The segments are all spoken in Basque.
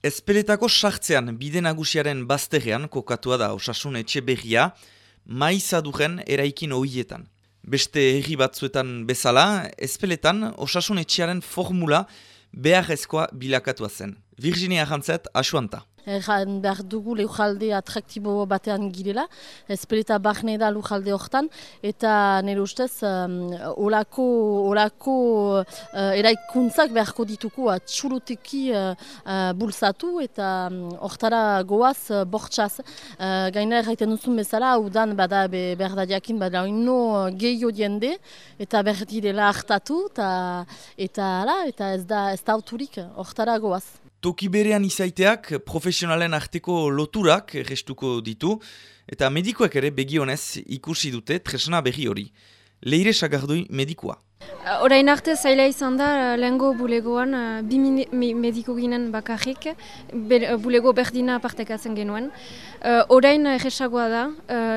Ezpeletako sartzean bide nagusiaren bazterrean kokatua da osasun etxe berria, duren eraikin ohietan. Beste herri batzuetan bezala, ezpeletan osasun etxearen formula beharrezkoa bilakatua zen. Virginia Jantzet, asuanta. Erran behar dugu leujalde atraktibo batean girela, ezpeleta bahne da leujalde hortan, eta nire ustez, um, olako, olako uh, eraikuntzak beharko dituko atxuruteki uh, uh, bulsatu, eta um, hortara goaz uh, bortxaz. Uh, gaina erraiten duzun bezala, udan bada be, behar da diakin, bada ino gehiago diende, eta behar direla hartatu, eta, eta, ala, eta ez da, ez da auturik, hortara goaz. Toki berean izaiteak profesionalen arteko loturak restuko ditu, eta medikoek ere begionez ikusi dute tresna berri hori. Leire sagardoi medikoa. Horain arte zaila izan da, eh, lehengo bulegoan, eh, bi mediko ginen bakarrik, eh, bulego berdina partekatzen genuen. Horain egesagoa da,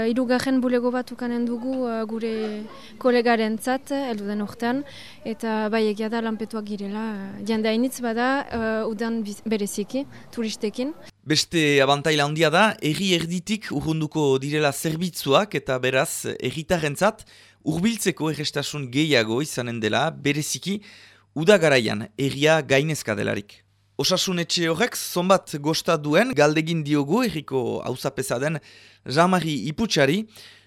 irugarren bulego bat ukanen dugu gure kolegaren zat, eldu den urtean, eta bai egia da lanpetuak girela. Jende hainitz bada, udan bereziki, turistekin. Beste abantaila handia da, erri erditik urrunduko direla zerbitzuak eta beraz erritarrentzat urbiltzeko errestasun gehiago izanen dela bereziki udagaraian erria gainezka delarik. Osasun etxe horrek zonbat gosta duen galdegin diogu erriko hauzapesa den jamari iputsari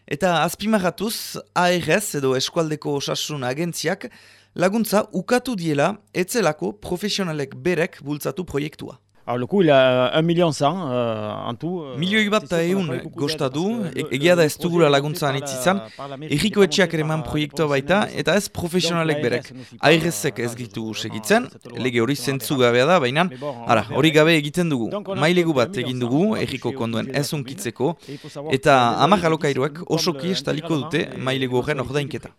eta azpimaratuz ARS edo eskualdeko osasun agentziak laguntza ukatu diela etzelako profesionalek berek bultzatu proiektua. Alors le coût il a 1 million 100 euh, en tout. Euh, Milioi bat eta egun gosta du, egia da ez dugula laguntza anitz izan, erriko etxeak ere man proiektua baita, eta ez profesionalek berek. Airezek ez gitu segitzen, lege hori zentzu gabea da, baina ara, hori gabe egiten dugu. Mailegu bat egin dugu, erriko konduen ez unkitzeko, eta amak alokairuak osoki estaliko dute mailegu horren ordainketa.